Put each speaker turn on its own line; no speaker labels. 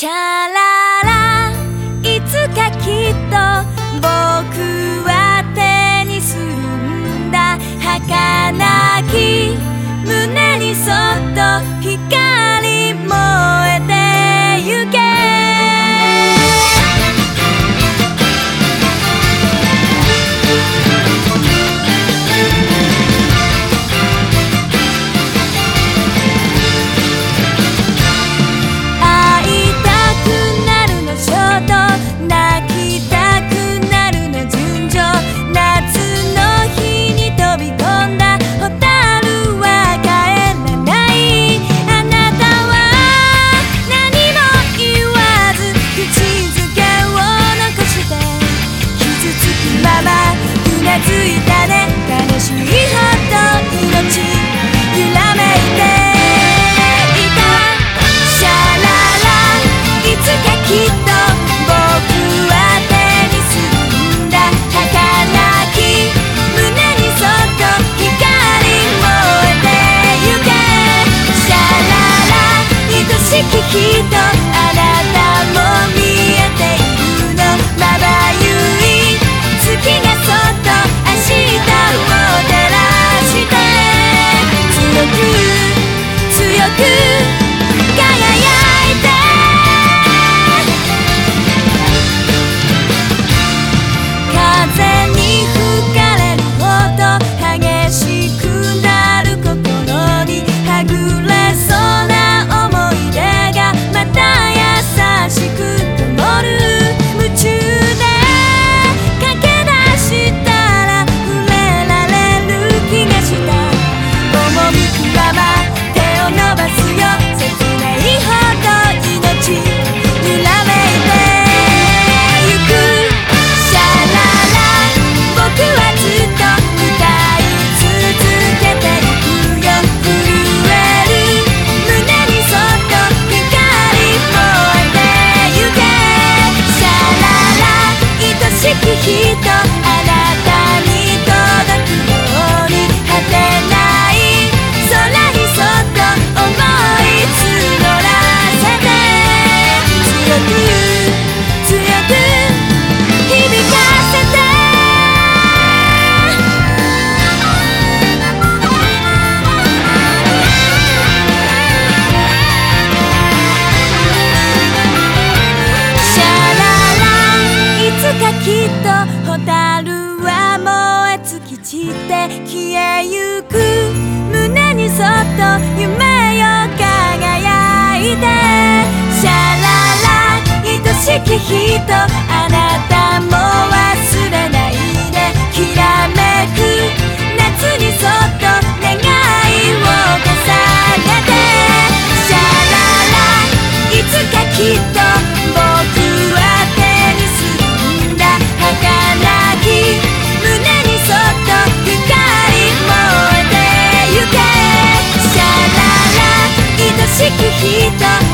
شالا روکھی نونا ستما گیا تو Υπότιτλοι